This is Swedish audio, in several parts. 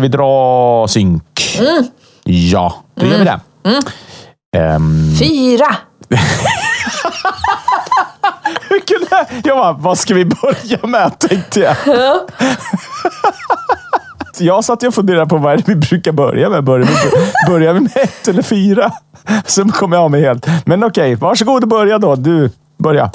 Ska vi dra synk? Ja, då gör vi det. Ehm, Fyra! jag? Bara, vad ska vi börja med? Tänkte jag. Jag satt och funderade på vad vi brukar börja med. Börjar vi, börjar vi med ett eller fyra? Så kom jag av mig helt. Men okej, varsågod och börja då. Du, börja.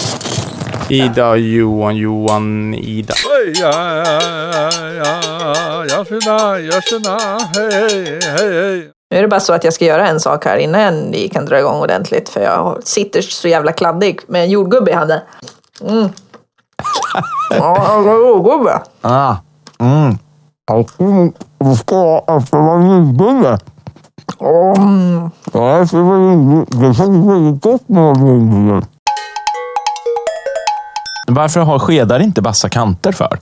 Ida, Johan, Johan, Ida. Ja, ja, ja, ja, fina, ja, tjena, hej, hej, hej. Nu är det bara så att jag ska göra en sak här innan vi kan dra igång ordentligt. För jag sitter så jävla kladdig med en jordgubbe i handen. Mm. Ja, jordgubbe. Ah. Mm. Du ska vara jordgubbe. Mm. Ja, det känns väldigt gott med jordgubbe. Varför har skedar inte vassa kanter för?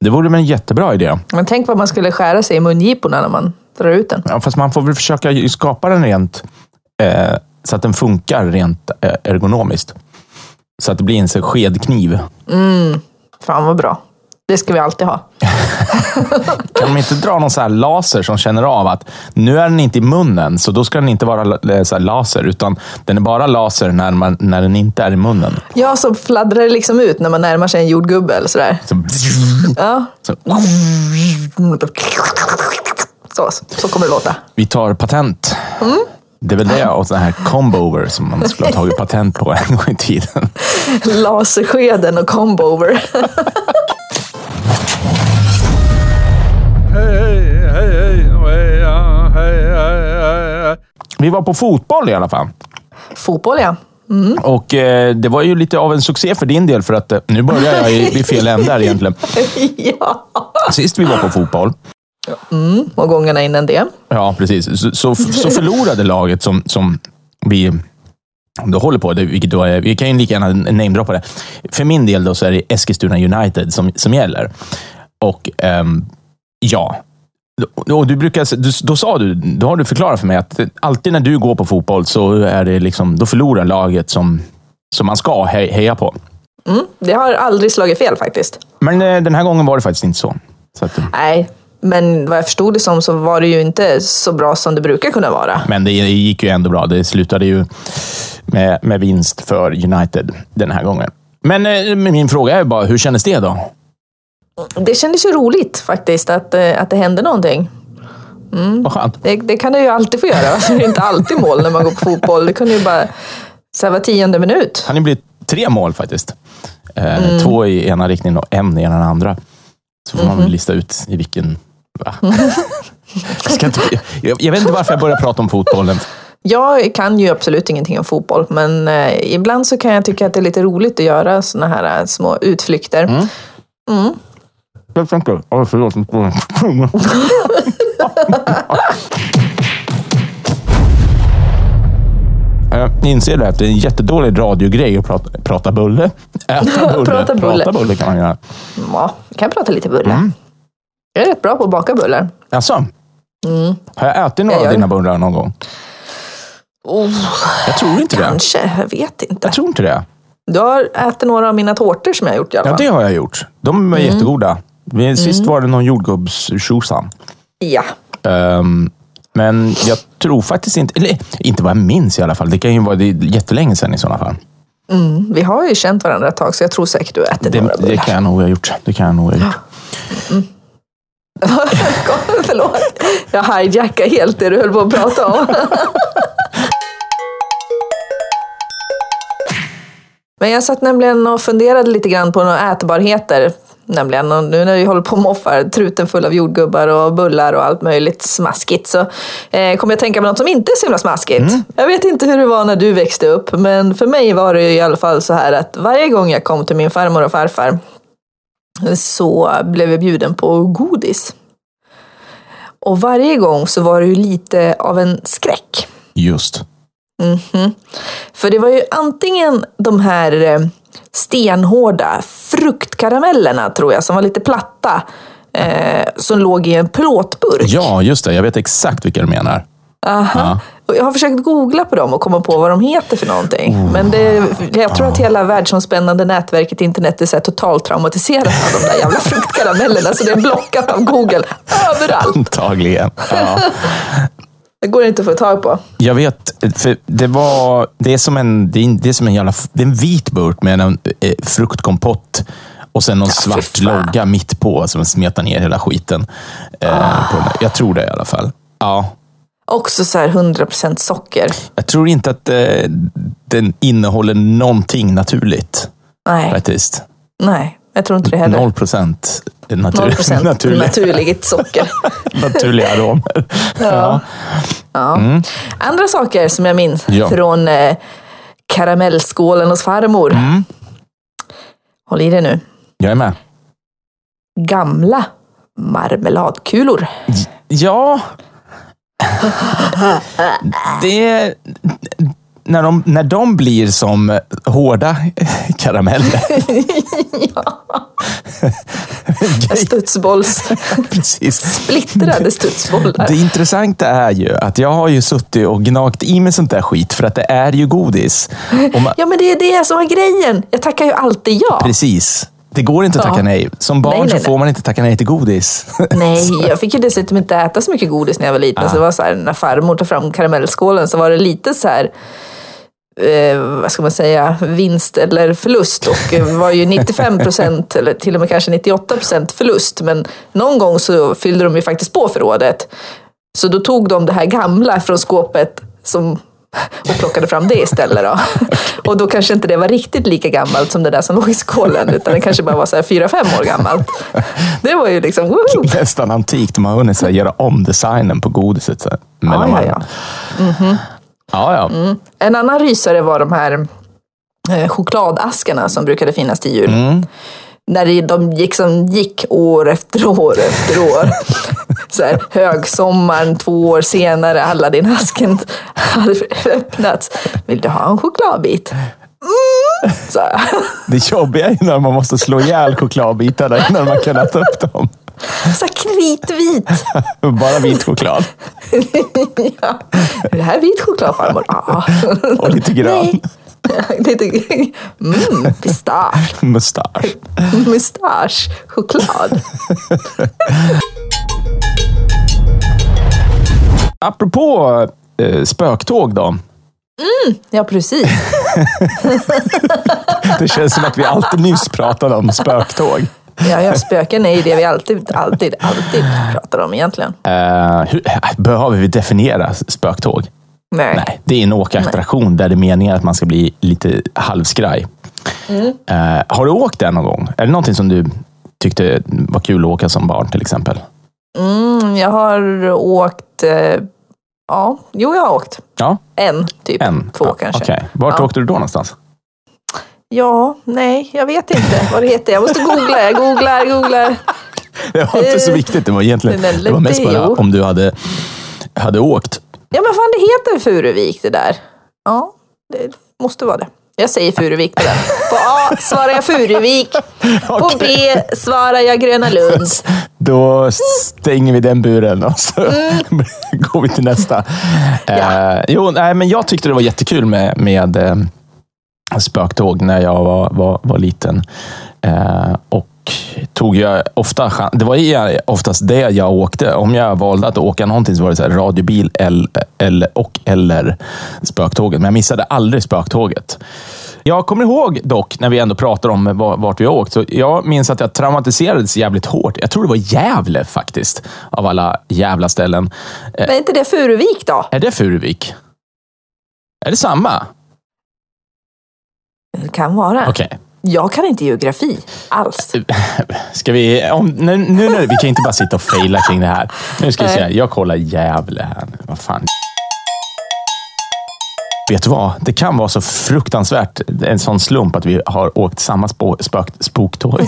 Det vore väl en jättebra idé. Men tänk vad man skulle skära sig i mungiporna när man drar ut den. Ja, fast man får väl försöka skapa den rent eh, så att den funkar rent eh, ergonomiskt. Så att det blir en skedkniv. Fan vad bra. Det ska vi alltid ha. Kan de inte dra någon så här laser som känner av att nu är den inte i munnen, så då ska den inte vara la- så laser, utan den är bara laser när, man, när den inte är i munnen. Ja, så fladdrar det liksom ut när man närmar sig en jordgubbe eller sådär. Så, Ja. så, Så, så kommer det låta. vi tar patent. Det är väl det och sån här combover som man skulle ha tagit patent på en gång i tiden. Laserskeden och combover. Hej, hej, hej, hej, hej, hej, hej. Vi var på fotboll i alla fall. Fotboll ja. Och eh, det var ju lite av en succé för din del, för att eh, nu börjar jag i, vid fel ände här egentligen. ja. Sist vi var på fotboll, Och gångerna innan det. ja precis, så, så, så förlorade laget som, som vi då håller på, det, vilket då är, vi kan ju lika gärna namedroppa det. För min del då så är det Eskilstuna United som, som gäller. Och ehm, ja, och du brukar, du, då sa du, då har du förklarat för mig att alltid när du går på fotboll så är det liksom, då förlorar laget som, som man ska he, heja på. Mm. Det har aldrig slagit fel faktiskt. Men eh, den här gången var det faktiskt inte så. så att, Nej, men vad jag förstod det som så var det ju inte så bra som det brukar kunna vara. men det gick ju ändå bra. Det slutade ju med, med vinst för United den här gången. Men eh, min fråga är bara, hur kändes det då? Det kändes ju roligt faktiskt att, eh, att det hände någonting. Vad skönt. Det, det kan det ju alltid få göra. Det är inte alltid mål när man går på fotboll. Det kunde ju bara så var tionde minut. Han har blivit tre mål faktiskt. Eh, Två i ena riktningen och en i den andra. Så får man väl lista ut i vilken... Va? jag, ska inte, jag, jag vet inte varför jag börjar prata om fotbollen. Jag kan ju absolut ingenting om fotboll, men eh, ibland så kan jag tycka att det är lite roligt att göra såna här eh, små utflykter. Jag tänkte, oh, förlåt. Jag inser det att det är en jättedålig radiogrej att prata, prata bulle. Äta bulle. Prata bulle. Prata bulle kan man göra. Ja, vi kan prata lite bullar. Jag är rätt bra på att baka bullar. Alltså, Har jag ätit några Jag av dina det. bullar någon gång? Oh, Jag tror inte det. kanske, jag vet inte. Jag tror inte det. Du har ätit några av mina tårtor som jag har gjort i alla Ja, fall. det har jag gjort. De är Mm. jättegoda. Vi- Sist var det någon jordgubbstjosan. Ja. Ehm, men jag tror faktiskt inte, eller inte vad jag minns i alla fall. Det kan ju vara det jättelänge sedan i sådana fall. Vi har ju känt varandra ett tag, så jag tror säkert du ätit Det, några det bullar. kan jag nog ha gjort. Det kan jag nog ha gjort. Förlåt, jag hijackar helt det du höll på att prata om. Men jag satt nämligen och funderade lite grann på några ätbarheter. Nämligen, och nu när vi håller på och moffar truten full av jordgubbar och bullar och allt möjligt smaskigt så eh, kommer jag tänka på något som inte är så himla smaskigt. Jag vet inte hur det var när du växte upp, men för mig var det i alla fall så här att varje gång jag kom till min farmor och farfar så blev jag bjuden på godis. Och varje gång så var det ju lite av en skräck. Just. För det var ju antingen de här eh, stenhårda fruktkaramellerna, tror jag, som var lite platta, eh, som låg i en plåtburk. Ja, just det. Jag vet exakt vilka du menar. Aha. Och Jag har försökt googla på dem och komma på vad de heter för någonting. Oh. Men det, jag tror att hela världsomspännande nätverket internet är så totalt traumatiserat av de där jävla fruktkaramellerna. Så det är blockat av Google överallt. Antagligen. Ja. Det går inte att få tag på. Jag vet, för det var... Det är som en, det är, som en jävla... Det är en vit burk med en eh, fruktkompott och sen någon fy svart logga mitt på som smetar ner hela skiten. Eh, där. Jag tror det i alla fall. Ja. Också så här 100% socker. Jag tror inte att eh, den innehåller någonting naturligt. Nej, Faktiskt. nej, jag tror inte det heller. Noll procent natur, 0% naturliga, naturligt socker. naturliga aromer. Ja. Ja. Andra saker som jag minns Ja. från eh, karamellskålen hos farmor. Mm. Håll i dig nu. Jag är med. Gamla marmeladkulor. Ja. Det... När de, när de blir som hårda karameller. Studsbolls, Precis. splittrade studsbollar. Det intressanta är ju att jag har ju suttit och gnagt i mig sånt där skit för att det är ju godis. Man, Ja, men det är det som är grejen. Jag tackar ju alltid ja. precis. Det går inte att tacka Ja. nej. Som barn Nej, nej, så får man inte tacka nej till godis. Nej, jag fick ju dessutom inte äta så mycket godis när jag var liten. Så det var så här, när farmor tog fram karamellskålen så var det lite så här Eh, vad ska man säga, vinst eller förlust. Och eh, var ju 95 procent eller till och med kanske 98 procent förlust. Men någon gång så fyllde de ju faktiskt på förrådet. Så då tog de det här gamla från skåpet som, och plockade fram det istället. Då. Och då kanske inte det var riktigt lika gammalt som det där som låg i skålen. Utan det kanske bara var så här 4-5 år gammalt. Det var ju liksom, woo! Nästan antikt. De har hunnit så göra om designen på godiset. Så här, Ja, ja, ja. varven. ja, ja. En annan rysare var de här eh, chokladaskarna som brukade finnas till jul. Mm. När de gick, som gick år efter år efter år. Så här, högsommaren, två år senare, Aladdin-asken hade öppnats. Vill du ha en chokladbit? Mm, så. Det jobbiga är när man måste slå ihjäl chokladbitarna innan man kan äta upp dem. Så kritvit. Bara vit choklad. Ja. Är det här vit choklad farmor? Ja. Och lite grön. Nej. Lite, mm, pistage. Mustasch. Mustasch, choklad. Apropå eh, spöktåg då. Ja, precis. Det känns som att vi alltid nyss pratade om spöktåg. Ja, ja, spöken är ju det vi alltid, alltid, alltid pratar om egentligen. Eh, hur, behöver vi definiera spöktåg? Nej. Nej, det är en åkattraktion där det är meningen att man ska bli lite halvskraj. Eh, har du åkt där någon gång? Är det någonting som du tyckte var kul att åka som barn till exempel? Mm, jag har åkt... Eh, ja, jo, jag har åkt. Ja, En, typ. en. Två ja, kanske. Okej. Vart Ja. åkte du då någonstans? Ja, nej, jag vet inte vad det heter. Jag måste googla. Jag googlar, googlar. Det var inte så viktigt. Det var egentligen det var mest bara om du hade, hade åkt. Ja, men fan, det heter Furuvik det där. Ja, det måste vara det. Jag säger Furuvik på den. På A svarar jag Furuvik. På B svarar jag Gröna Lund. Då stänger vi den buren och så går vi till nästa. Eh, jo, nej, men jag tyckte det var jättekul med, med eh, spöktåg när jag var, var, var liten. Eh, och tog jag ofta Det var oftast det jag åkte. Om jag valde att åka någonting så var det så här radiobil eller, eller, och eller spöktåget. Men jag missade aldrig spöktåget. Jag kommer ihåg dock, när vi ändå pratar om va- vart vi har åkt, så jag minns att jag traumatiserades jävligt hårt. Jag tror det var Gävle faktiskt, av alla jävla ställen. Men är inte det Furuvik då? Är det Furuvik? Är det samma? Det kan vara. Okej. Jag kan inte geografi alls. Ska vi... Om, nu, nu, nu, vi kan inte bara sitta och faila kring det här. Nu ska vi se. Jag kollar Gävle här. nu. Vad fan. Vet du vad? Det kan vara så fruktansvärt en sån slump att vi har åkt samma spå, spök, spoktåg.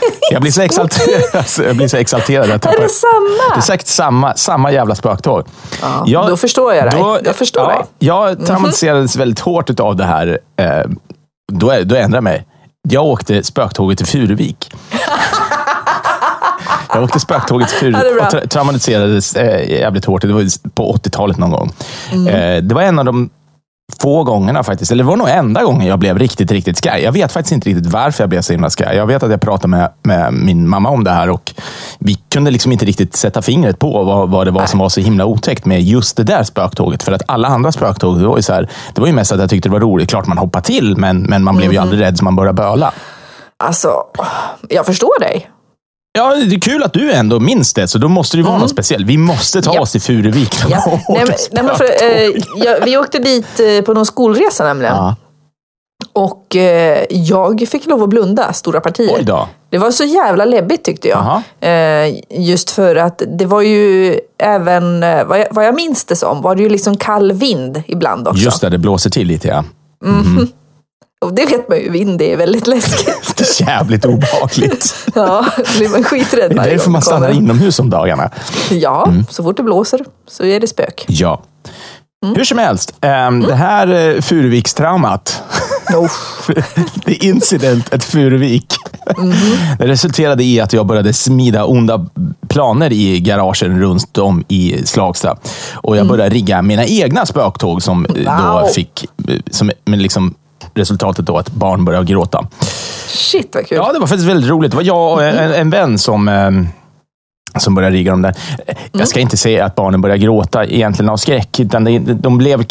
Jag blir så exalterad. Jag blir så exalterad. Jag Är det samma? Det är säkert samma, samma jävla spöktåg. Ja, då förstår jag dig. Jag förstår ja, dig. Jag traumatiserades väldigt hårt av det här. Eh, då, är- då ändrar jag mig. Jag åkte spöktåget till Furuvik. Jag åkte spöktåget Ja, det är bra. och tra traumatiserades eh, jävligt hårt. Det var på 80-talet någon gång. Mm. Eh, det var en av de få gångerna faktiskt, eller det var nog enda gången jag blev riktigt, riktigt skraj. Jag vet faktiskt inte riktigt varför jag blev så himla skraj. Jag vet att jag pratade med, med min mamma om det här och vi kunde liksom inte riktigt sätta fingret på vad, vad det var som var så himla otäckt med just det där spöktåget. För att alla andra spöktåg, det var ju, så här, det var ju mest att jag tyckte det var roligt. Klart man hoppade till, men, men man blev ju aldrig rädd så man började böla. Alltså, jag förstår dig. Ja, det är kul att du ändå minns det, så då måste det ju vara något speciellt. Vi måste ta Mm. Ja. oss till Furuvik. Ja. Nej, men, nej, men för, eh, jag, vi åkte dit eh, på någon skolresa nämligen. Ja. Och eh, jag fick lov att blunda stora partier. Oj då. Det var så jävla läbbigt tyckte jag. Eh, just för att det var ju även, eh, vad jag, vad jag minns det som, var det ju liksom kall vind ibland också. Just det, det blåser till lite ja. Och det vet man ju, vind är väldigt läskigt. Det är jävligt obehagligt. ja, då blir man skiträdd Det är därför man stannar kommer. inomhus om dagarna. Ja, så fort det blåser så är det spök. Ja. Mm. Hur som helst, ehm, det här eh, Furuvikstraumat, The Incident at Furuvik, Mhm. det resulterade i att jag började smida onda planer i garagen runt om i Slagsta. Och jag började rigga mina egna spöktåg som eh, då Mm. Wow. fick, eh, som, men liksom resultatet då att barn började gråta. Shit vad kul. Ja, det var faktiskt väldigt roligt. Det var jag och en, en vän som, eh, som började rigga dem där. Jag ska inte säga att barnen började gråta egentligen av skräck. Utan det, de blev,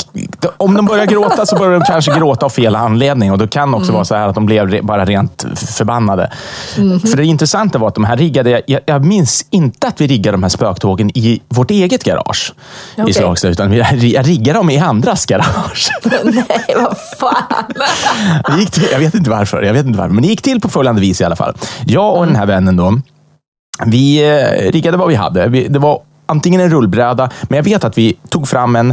om de börjar gråta så börjar de kanske gråta av fel anledning. Och Det kan också vara så här att de blev bara rent förbannade. För det intressanta var att de här riggade... Jag, jag minns inte att vi riggade de här spöktågen i vårt eget garage Okej. i Slagsta. Utan vi, jag riggade dem i andras garage. Nej, vad fan. Det gick till, jag vet inte varför, jag vet inte varför, men det gick till på följande vis i alla fall. Jag och den här vännen då, vi eh, riggade vad vi hade. Det var antingen en rullbräda, men jag vet att vi tog fram en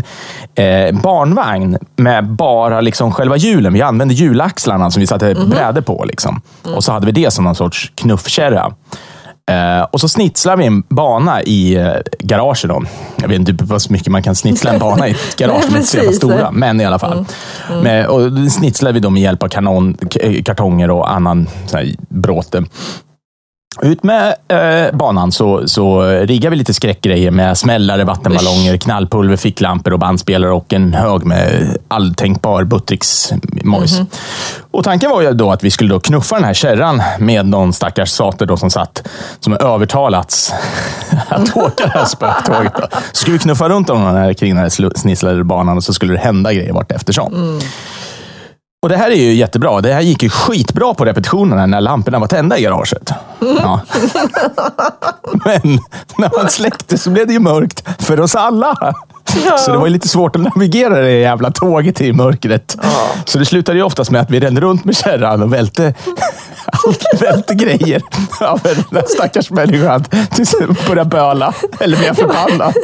eh, barnvagn med bara liksom själva hjulen. Vi använde hjulaxlarna som vi satte brädor på. Liksom. Och så hade vi det som någon sorts knuffkärra. Eh, och så snitslade vi en bana i eh, garaget. Då. Jag vet inte hur mycket man kan snitsla en bana i ett garage. De är inte så jävla precis. stora, men i alla fall. Med, och det snitslade vi då med hjälp av kanon, kartonger och annan bråte. Ut med eh, banan så, så riggar vi lite skräckgrejer med smällare, vattenballonger, knallpulver, ficklampor och bandspelare och en hög med all tänkbar Buttricks-mojs. Och Tanken var ju då att vi skulle då knuffa den här kärran med någon stackars sater då som satt, som övertalats att åka det här spöktåget. Så skulle vi knuffa runt om den här, kring den här snisslade banan och så skulle det hända grejer vart eftersom. Och Det här är ju jättebra. Det här gick ju skitbra på repetitionerna när lamporna var tända i garaget. Ja. Men när man släckte så blev det ju mörkt för oss alla. Så det var lite svårt att navigera det jävla tåget i mörkret. Så det slutade ju oftast med att vi rände runt med kärran och välte, välte grejer över den där stackars människan tills den började böla. Eller blev förbannad.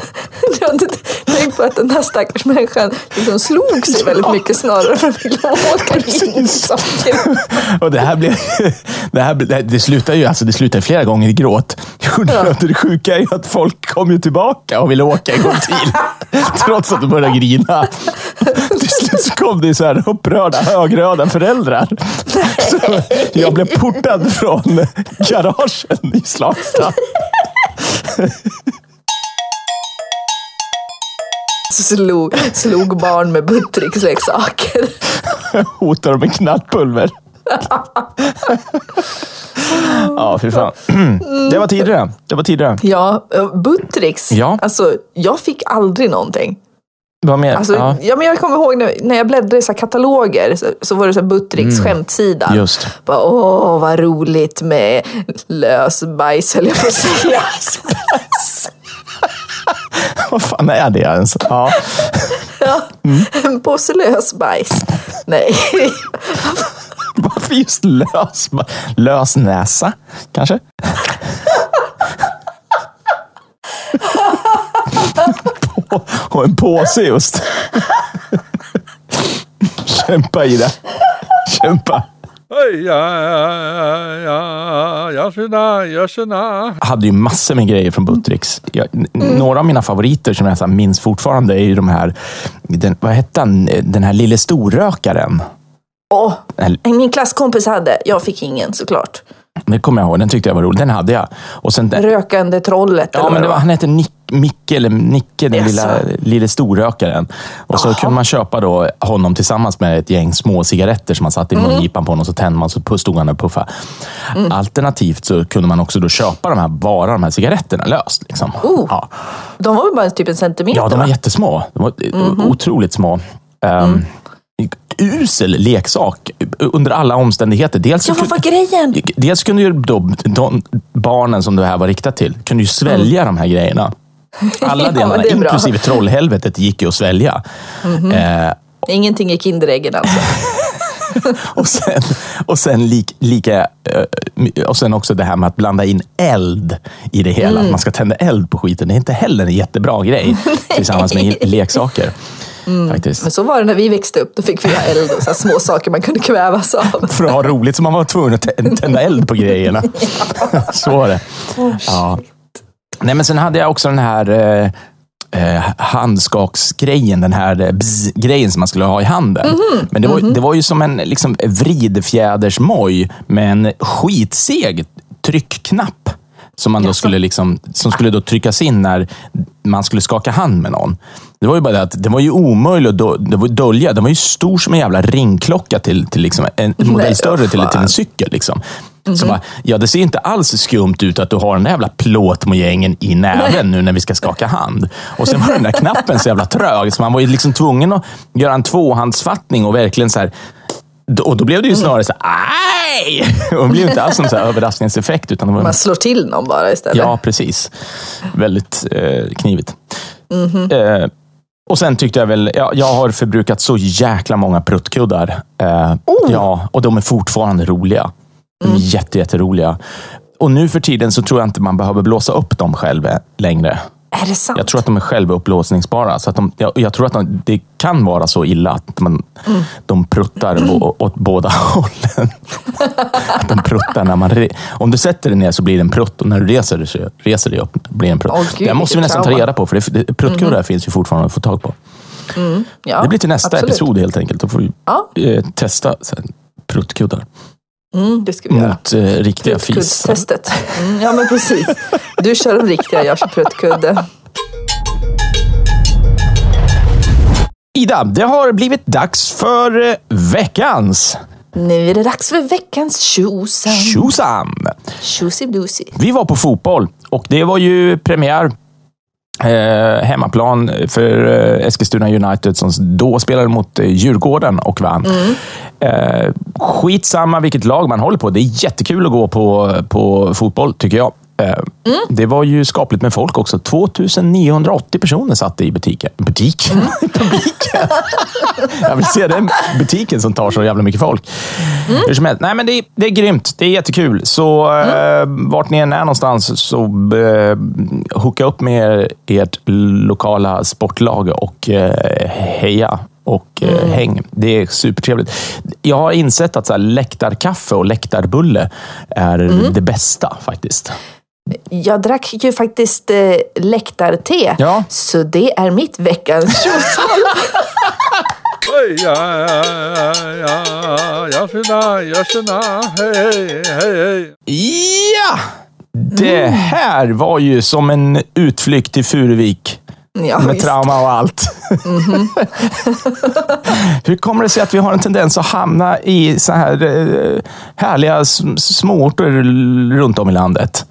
Jag har inte tänkt på att den här stackars människan liksom slog sig väldigt mycket snarare för att att åka in saker. Och det här blev... Det, här, det, det slutar ju alltså, det slutar flera gånger i gråt. Det sjuka är ju att folk kom ju tillbaka och ville åka en gång till. Trots att de började grina. Till slut så kom det så här upprörda högröda föräldrar. Så jag blev portad från garagen i Slagsta. Slog, slog barn med Buttricks-leksaker. Hotade med knallpulver. Ja, fy fan. Det var tidigare. Det var tidigare. Ja, eh, Buttricks. Ja. Alltså, jag fick aldrig någonting. Vad mer? Alltså, ja. ja. men jag kommer ihåg när, när jag bläddrade i så kataloger så, så var det så Buttricks skämtsida. Mm. Just. Bara, Åh, vad roligt med lösbajs höll jag på att säga. Vad fan är det ens? Ja. ja, En påse lösbajs. Nej. Varför just lös, lösnäsa? Kanske? Och en påse just. Kämpa i det. Kämpa. Jag hade ju massor med grejer från Buttricks. Jag, n- Några av mina favoriter som jag minns fortfarande är ju de här, den, vad hette han, den här lille storrökaren. Åh, här- min klasskompis hade, jag fick ingen såklart. Det kommer jag ihåg. Den tyckte jag var rolig. Den hade jag. Och sen, Rökande trollet. Ja, men det var, han hette Nick, Micke, eller Nicke, den Jaså? lilla, lilla storrökaren. Och så kunde man köpa då honom tillsammans med ett gäng små cigaretter som man satte i Mm. mungipan på honom. Så tände man så stod han och puffade. Alternativt så kunde man också då köpa de här, bara de här cigaretterna löst. Liksom. Oh. Ja. De var väl bara typ en centimeter? ja, de var va? Jättesmå. De var otroligt små. Um, Mm. Usel leksak under alla omständigheter. Dels Ja, vad var grejen? Dels kunde ju de, de barnen som det här var riktat till, kunde ju svälja de här grejerna. Alla Ja, delarna, bra. inklusive trollhelvetet, gick ju att svälja. Eh, Ingenting i Kinderäggen alltså. och sen, och, sen lik, lika, eh, och sen också det här med att blanda in eld i det hela. Att man ska tända eld på skiten. Det är inte heller en jättebra grej tillsammans med leksaker. Faktiskt. Men så var det när vi växte upp. Då fick vi ha eld och så små saker man kunde kvävas av. För att ha roligt så man var tvungen att tä- tända eld på grejerna. Så var det. Ja. Nej, men sen hade jag också den här eh, eh, handskaksgrejen, den här eh, bzz-grejen som man skulle ha i handen. Men det var, det var ju som en liksom, vridfjädersmoj med en skitseg tryckknapp. Som, man då skulle liksom, som skulle då tryckas in när man skulle skaka hand med någon. Det var ju bara det att det var ju omöjligt att do- det var ju dölja. Den var ju stor som en jävla ringklocka till, till liksom en en modell Nej, större till, till en cykel. Liksom. Så bara, ja, det ser inte alls skumt ut att du har den där jävla plåtmojängen i näven nu när vi ska skaka hand. Och sen var den där knappen så jävla trög, så man var ju liksom tvungen att göra en tvåhandsfattning och verkligen så här... Och då blev det ju snarare så aj! Det blev inte alls här överraskningseffekt. Utan Man slår till någon bara istället. Ja, precis. Väldigt eh, knivigt. Eh, och sen tyckte jag väl, ja, jag har förbrukat så jäkla många pruttkuddar. Eh, Ja, och de är fortfarande roliga. De är jätte, jätteroliga. Och nu för tiden så tror jag inte man behöver blåsa upp dem själv eh, längre. Är det sant? Jag tror att de är självupplåsningsbara. Så att de, jag, jag tror att de, det kan vara så illa att man, de pruttar å- åt båda hållen. att de pruttar när man... Re, om du sätter dig ner så blir det en prutt och när du reser dig så reser dig upp blir det en prutt. Åh, gud, det måste vi nästan ta reda på, för det, det, pruttkuddar finns ju fortfarande att få tag på. ja, det blir till nästa absolut. episod helt enkelt. Då får vi Ja. eh, testa pruttkuddar Mm, det ska vi göra. mot eh, riktiga. Pruttkuddstestet. Mm, ja, men precis. Du kör de riktiga, jag kör pruttkudde. Ida, det har blivit dags för eh, veckans Nu är det dags för veckans tjosan. Tjosan! Tjosiblusi. Vi var på fotboll och det var ju premiär eh, hemmaplan för eh, Eskilstuna United som då spelade mot eh, Djurgården och vann. Eh, skitsamma vilket lag man håller på. Det är jättekul att gå på, på fotboll, tycker jag. Eh, Det var ju skapligt med folk också. 2980 personer satt i butiken. Butiken? Publiken? jag vill se den butiken som tar så jävla mycket folk. Hur som helst. Nej, men det, är, det är grymt. Det är jättekul. Så eh, vart ni än är någonstans, så eh, hooka upp med er, ert lokala sportlag och eh, heja och eh, häng. Det är supertrevligt. Jag har insett att så här, läktarkaffe och läktarbulle är det bästa faktiskt. Jag drack ju faktiskt eh, läktarte, Ja. så det är mitt veckans tjosan. Oj, ja, ja, ja, ja, ja, fina, ja, tjena, hej, hej, hej. Ja! Det här var ju som en utflykt till Furuvik. Ja, med visst. trauma och allt. Hur kommer det sig att vi har en tendens att hamna i så här eh, härliga småorter runt om i landet?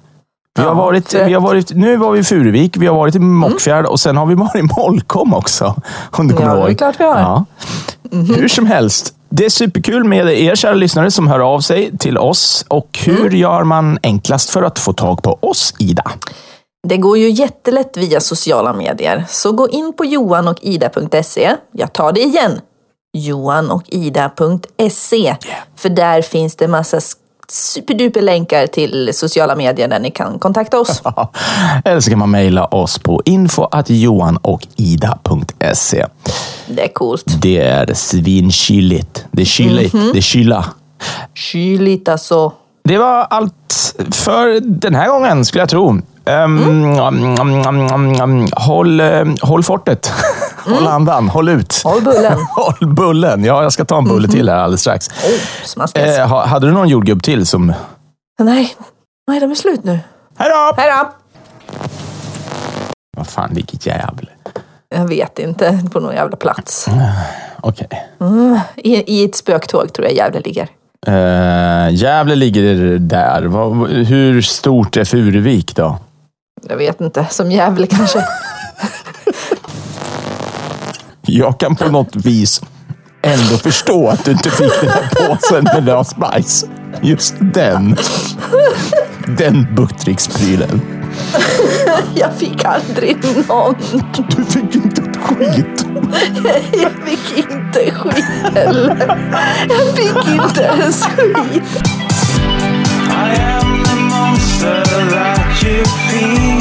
Vi har varit, vi har varit, nu var vi i Furuvik, vi har varit i Mockfjärd och sen har vi varit i Molkom också. Om du kommer Ja, det är ihåg. klart vi har. Ja. Hur som helst, det är superkul med er kära lyssnare som hör av sig till oss. Och hur Mm. gör man enklast för att få tag på oss, Ida? Det går ju jättelätt via sociala medier, så gå in på johanochida.se. Jag tar det igen. johanochida.se. För där finns det massa superduper länkar till sociala medier där ni kan kontakta oss. Eller så kan man mejla oss på info.johanochida.se. Det är coolt. Det är svinkyligt. Det är kyligt. Mhm. Det är kyla. Kyligt alltså. Det var allt för den här gången, skulle jag tro. Um, Mm. um, um, håll, um, håll fortet. håll andan. Håll ut. Mm. Håll bullen. håll bullen. Ja, jag ska ta en bulle till här alldeles strax. Oh. Eh, ha- hade du någon jordgubb till som Nej, nej de är slut nu. Hej då! Hej då! Vad fan ligger Gävle? Jag vet inte, på någon jävla plats. Okej. I, I ett spöktåg tror jag Gävle ligger. Uh, Gävle ligger där. Hur stort är Furuvik då? Jag vet inte, som Gävle kanske. Jag kan på något vis ändå förstå att du inte fick den här påsen med lösbajs. Just den. Den buttricksprylen. Jag fick aldrig någon. Du fick inte ett skit. Jag fick inte skit heller. Jag fick inte ens skit. I am the monster that you feed.